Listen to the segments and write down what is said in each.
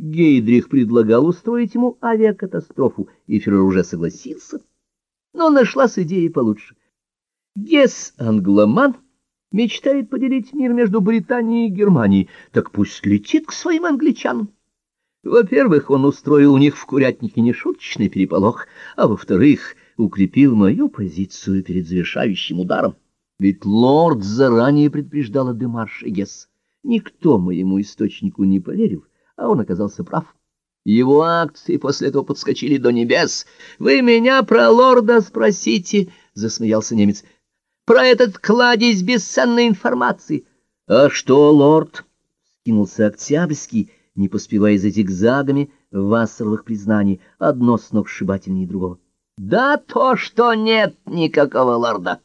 Гейдрих предлагал устроить ему авиакатастрофу, и фюрер уже согласился. Но нашлась идея получше. Гесс англоман мечтает поделить мир между Британией и Германией, так пусть летит к своим англичанам. Во-первых, он устроил у них в курятнике нешуточный переполох, а во-вторых, укрепил мою позицию перед завершающим ударом. Ведь лорд заранее предупреждал о демарше Гесс. Никто моему источнику не поверил, а он оказался прав. Его акции после этого подскочили до небес. «Вы меня про лорда спросите», — засмеялся немец, — «про этот кладезь бесценной информации». «А что, лорд?» — скинулся Октябрьский, не поспевая за зигзагами вассаловых признаний, одно сногсшибательнее другого. «Да то, что нет никакого лорда.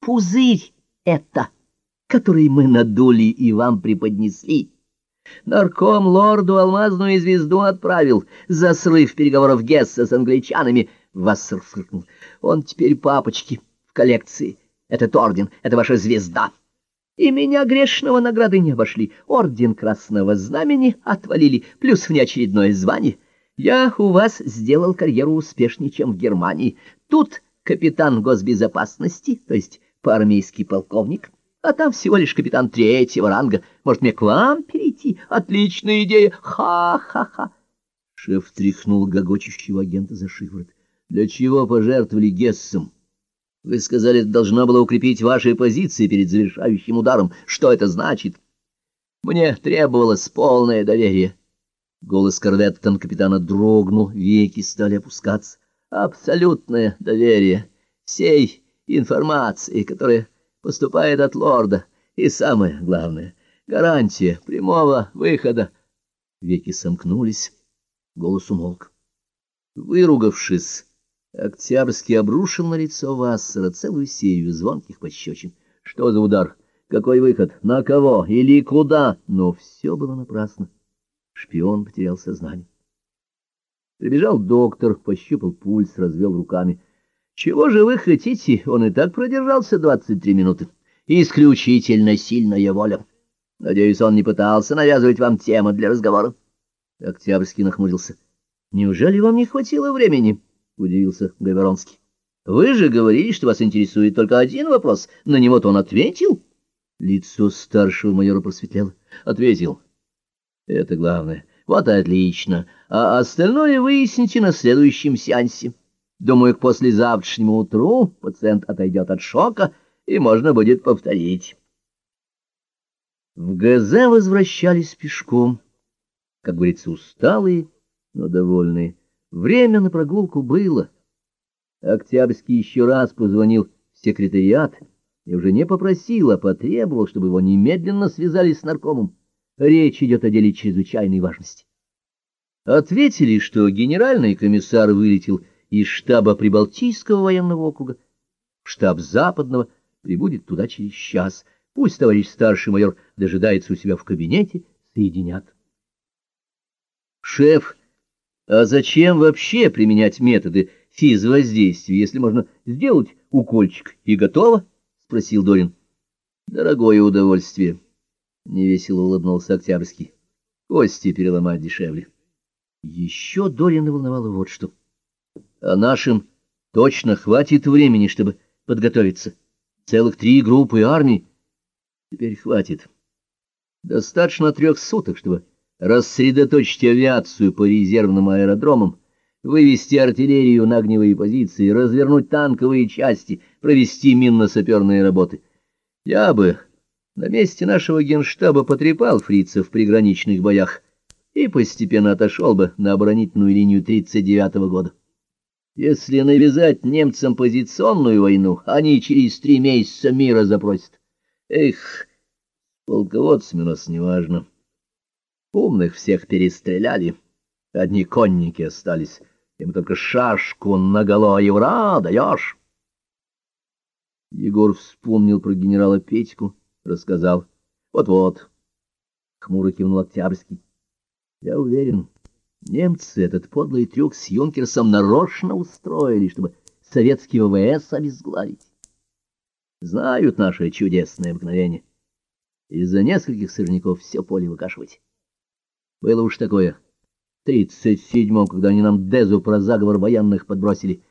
Пузырь это, который мы надули и вам преподнесли». Нарком лорду алмазную звезду отправил за срыв переговоров Гесса с англичанами. Вассер фыркнул. Он теперь папочки в коллекции. Этот орден, это ваша звезда. И меня грешного награды не обошли. Орден Красного Знамени отвалили, плюс внеочередное звание. Я у вас сделал карьеру успешнее, чем в Германии. Тут капитан госбезопасности, то есть по-армейски полковник, а там всего лишь капитан третьего ранга. Может, мне к вам перейти? Отличная идея! Ха-ха-ха!» Шеф тряхнул гогочущего агента за шиворот. «Для чего пожертвовали Гессом? Вы сказали, это должно было укрепить ваши позиции перед завершающим ударом. Что это значит?» «Мне требовалось полное доверие». Голос корветтон капитана дрогнул, веки стали опускаться. «Абсолютное доверие всей информации, которая...» поступает от лорда, и самое главное — гарантия прямого выхода. Веки сомкнулись, голос умолк. Выругавшись, Октябрьский обрушил на лицо Вассера целую серию звонких пощечин. Что за удар? Какой выход? На кого? Или куда? Но все было напрасно. Шпион потерял сознание. Прибежал доктор, пощупал пульс, развел руками — чего же вы хотите? Он и так продержался двадцать три минуты. Исключительно сильная воля. Надеюсь, он не пытался навязывать вам тему для разговора. Октябрьский нахмурился. Неужели вам не хватило времени? Удивился Гаверонский. Вы же говорили, что вас интересует только один вопрос. На него-то он ответил. Лицо старшего майора просветлело. Ответил. Это главное. Вот отлично. А остальное выясните на следующем сеансе. Думаю, к послезавтрашнему утру пациент отойдет от шока, и можно будет повторить. В ГЗ возвращались пешком, как говорится, усталые, но довольные. Время на прогулку было. Октябрьский еще раз позвонил в секретариат и уже не попросил, а потребовал, чтобы его немедленно связали с наркомом. Речь идет о деле чрезвычайной важности. Ответили, что генеральный комиссар вылетел из штаба Прибалтийского военного округа. Штаб Западного прибудет туда через час. Пусть товарищ старший майор дожидается у себя в кабинете, соединят. Шеф, а зачем вообще применять методы физвоздействия, если можно сделать укольчик и готово? — спросил Дорин. — Дорогое удовольствие, — невесело улыбнулся Октябрьский. — Кости переломать дешевле. Еще Дорина волновало вот что — а нашим точно хватит времени, чтобы подготовиться. Целых три группы армий. Теперь хватит. Достаточно трех суток, чтобы рассредоточить авиацию по резервным аэродромам, вывести артиллерию на огневые позиции, развернуть танковые части, провести минно-саперные работы. Я бы на месте нашего генштаба потрепал фрицев в приграничных боях и постепенно отошел бы на оборонительную линию 39-го года. Если навязать немцам позиционную войну, они через три месяца мира запросят. Эх, полководцами нас неважно. Умных всех перестреляли, одни конники остались. Им только шашку наголо евра даешь. Егор вспомнил про генерала Петьку, рассказал. Вот-вот, хмуро кивнул Октябрьский. Я уверен, Немцы этот подлый трюк с Юнкерсом нарочно устроили, чтобы советский ВВС обезглавить. Знают наше чудесное обыкновение. Из-за нескольких сырников все поле выкашивать. Было уж такое. тридцать седьмом, когда они нам Дезу про заговор военных подбросили.